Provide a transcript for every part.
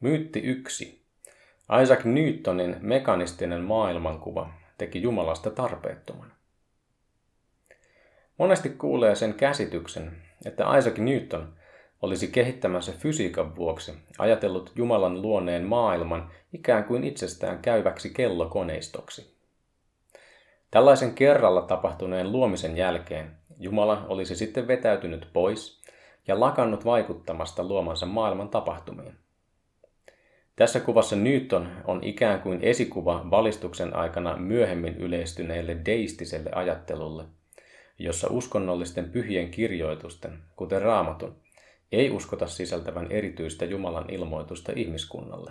Myytti 1. Isaac Newtonin mekanistinen maailmankuva teki Jumalasta tarpeettoman. Monesti kuulee sen käsityksen, että Isaac Newton olisi kehittämänsä fysiikan vuoksi ajatellut Jumalan luoneen maailman ikään kuin itsestään käyväksi kellokoneistoksi. Tällaisen kerralla tapahtuneen luomisen jälkeen Jumala olisi sitten vetäytynyt pois ja lakannut vaikuttamasta luomansa maailman tapahtumiin. Tässä kuvassa Newton on ikään kuin esikuva valistuksen aikana myöhemmin yleistyneelle deistiselle ajattelulle, jossa uskonnollisten pyhien kirjoitusten, kuten raamatun, ei uskota sisältävän erityistä Jumalan ilmoitusta ihmiskunnalle.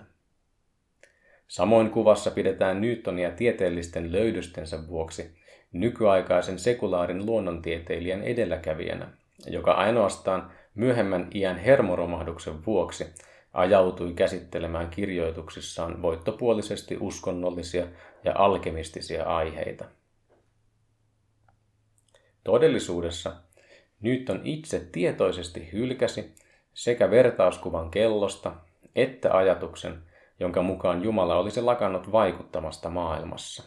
Samoin kuvassa pidetään Newtonia tieteellisten löydöstensä vuoksi nykyaikaisen sekulaarin luonnontieteilijän edelläkävijänä, joka ainoastaan myöhemmän iän hermoromahduksen vuoksi ajautui käsittelemään kirjoituksissaan voittopuolisesti uskonnollisia ja alkemistisia aiheita. Todellisuudessa Newton itse tietoisesti hylkäsi sekä vertauskuvan kellosta että ajatuksen, jonka mukaan Jumala olisi lakannut vaikuttamasta maailmassa.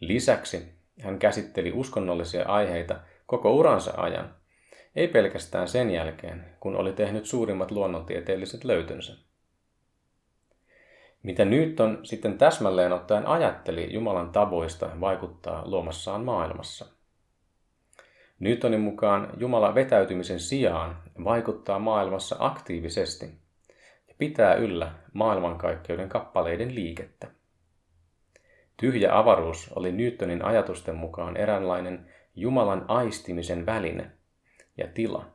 Lisäksi hän käsitteli uskonnollisia aiheita koko uransa ajan, ei pelkästään sen jälkeen, kun oli tehnyt suurimmat luonnontieteelliset löytönsä. Mitä Newton sitten täsmälleen ottaen ajatteli Jumalan tavoista vaikuttaa luomassaan maailmassa – Newtonin mukaan Jumala vetäytymisen sijaan vaikuttaa maailmassa aktiivisesti ja pitää yllä maailmankaikkeuden kappaleiden liikettä. Tyhjä avaruus oli Newtonin ajatusten mukaan eräänlainen Jumalan aistimisen väline ja tila,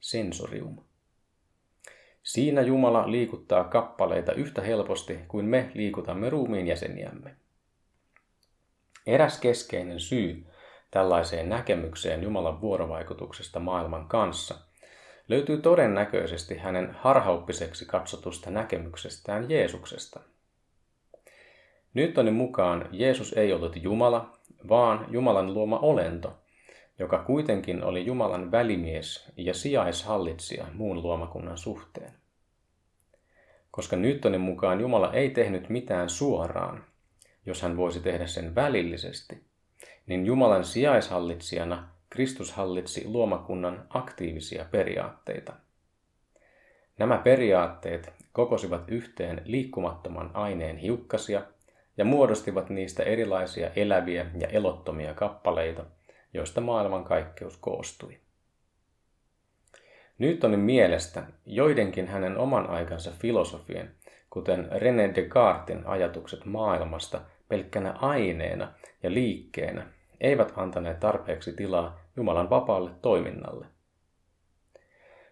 sensorium. Siinä Jumala liikuttaa kappaleita yhtä helposti kuin me liikutamme ruumiin jäseniämme. Eräs keskeinen syy tällaiseen näkemykseen Jumalan vuorovaikutuksesta maailman kanssa, löytyy todennäköisesti hänen harhauppiseksi katsotusta näkemyksestään Jeesuksesta. Newtonin mukaan Jeesus ei ollut Jumala, vaan Jumalan luoma olento, joka kuitenkin oli Jumalan välimies ja sijaishallitsija muun luomakunnan suhteen. Koska Newtonin mukaan Jumala ei tehnyt mitään suoraan, jos hän voisi tehdä sen välillisesti – niin Jumalan sijaishallitsijana Kristus hallitsi luomakunnan aktiivisia periaatteita. Nämä periaatteet kokosivat yhteen liikkumattoman aineen hiukkasia ja muodostivat niistä erilaisia eläviä ja elottomia kappaleita, joista maailmankaikkeus koostui. Newtonin mielestä joidenkin hänen oman aikansa filosofien, kuten René Descartesin ajatukset maailmasta pelkkänä aineena ja liikkeenä eivät antaneet tarpeeksi tilaa Jumalan vapaalle toiminnalle.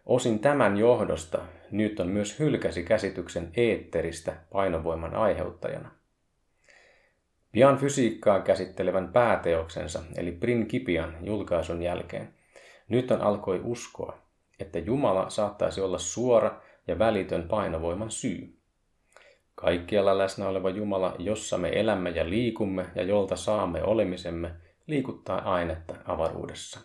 Osin tämän johdosta Newton myös hylkäsi käsityksen eetteristä painovoiman aiheuttajana. Pian fysiikkaa käsittelevän pääteoksensa eli Principian julkaisun jälkeen Newton alkoi uskoa, että Jumala saattaisi olla suora ja välitön painovoiman syy. Kaikkialla läsnä oleva Jumala, jossa me elämme ja liikumme ja jolta saamme olemisemme – liikuttaa ainetta avaruudessa.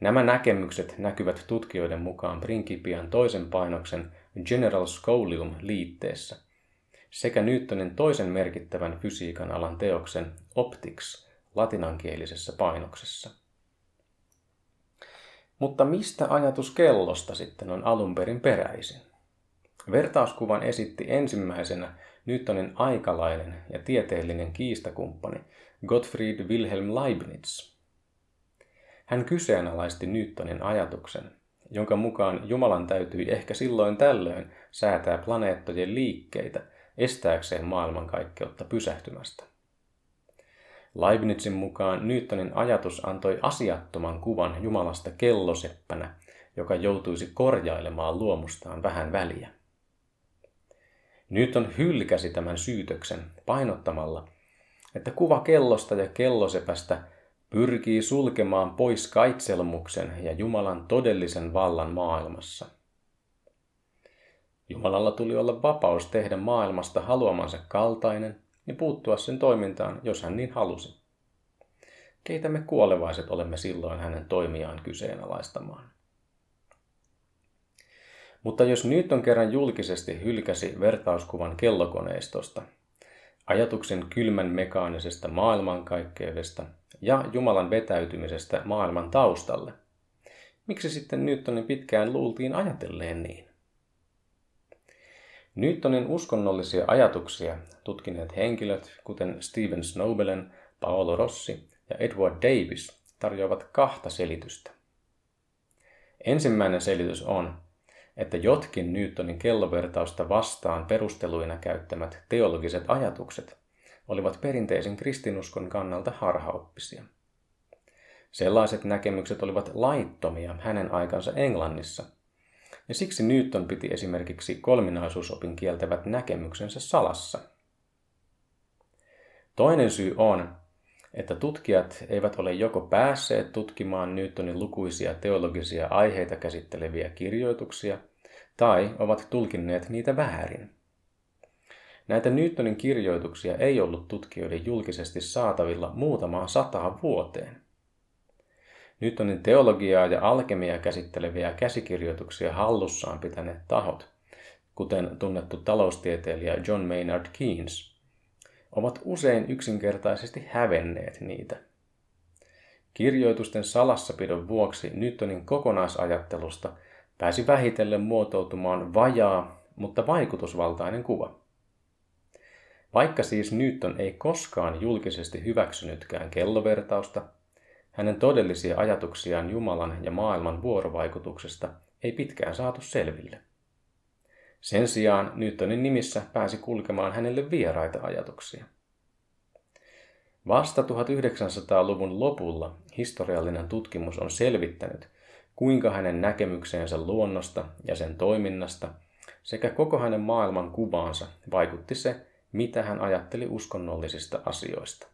Nämä näkemykset näkyvät tutkijoiden mukaan Principian toisen painoksen General Scholium liitteessä sekä Newtonin toisen merkittävän fysiikan alan teoksen Optics latinankielisessä painoksessa. Mutta mistä ajatus kellosta sitten on alun perin peräisin? Vertauskuvan esitti ensimmäisenä Newtonin aikalainen ja tieteellinen kiistakumppani Gottfried Wilhelm Leibniz. Hän kyseenalaisti Newtonin ajatuksen, jonka mukaan Jumalan täytyi ehkä silloin tällöin säätää planeettojen liikkeitä estääkseen maailmankaikkeutta pysähtymästä. Leibnizin mukaan Newtonin ajatus antoi asiattoman kuvan Jumalasta kelloseppänä, joka joutuisi korjailemaan luomustaan vähän väliä. Newton hylkäsi tämän syytöksen painottamalla, että kuva kellosta ja kellosepästä pyrkii sulkemaan pois kaitselmuksen ja Jumalan todellisen vallan maailmassa. Jumalalla tuli olla vapaus tehdä maailmasta haluamansa kaltainen ja puuttua sen toimintaan, jos hän niin halusi. Keitä me kuolevaiset olemme silloin hänen toimiaan kyseenalaistamaan? Mutta jos Newton kerran julkisesti hylkäsi vertauskuvan kellokoneistosta, ajatuksen kylmän mekaanisesta maailmankaikkeudesta ja Jumalan vetäytymisestä maailman taustalle, miksi sitten Newtonin pitkään luultiin ajatelleen niin? Newtonin uskonnollisia ajatuksia tutkineet henkilöt, kuten Stephen Snowbellen, Paolo Rossi ja Edward Davis, tarjoavat kahta selitystä. Ensimmäinen selitys on, että jotkin Newtonin kellovertausta vastaan perusteluina käyttämät teologiset ajatukset olivat perinteisen kristinuskon kannalta harhaoppisia. Sellaiset näkemykset olivat laittomia hänen aikansa Englannissa, ja siksi Newton piti esimerkiksi kolminaisuusopin kieltävät näkemyksensä salassa. Toinen syy on, että tutkijat eivät ole joko päässeet tutkimaan Newtonin lukuisia teologisia aiheita käsitteleviä kirjoituksia, tai ovat tulkinneet niitä väärin. Näitä Newtonin kirjoituksia ei ollut tutkijoiden julkisesti saatavilla muutamaan sataan vuoteen. Newtonin teologiaa ja alkemiaa käsitteleviä käsikirjoituksia hallussaan pitäneet tahot, kuten tunnettu taloustieteilijä John Maynard Keynes, ovat usein yksinkertaisesti hävenneet niitä. Kirjoitusten salassapidon vuoksi Newtonin kokonaisajattelusta pääsi vähitellen muotoutumaan vajaa, mutta vaikutusvaltainen kuva. Vaikka siis Newton ei koskaan julkisesti hyväksynytkään kellovertausta, hänen todellisia ajatuksiaan Jumalan ja maailman vuorovaikutuksesta ei pitkään saatu selville. Sen sijaan Newtonin nimissä pääsi kulkemaan hänelle vieraita ajatuksia. Vasta 1900-luvun lopulla historiallinen tutkimus on selvittänyt, kuinka hänen näkemykseensä luonnosta ja sen toiminnasta sekä koko hänen maailman kuvaansa vaikutti se, mitä hän ajatteli uskonnollisista asioista.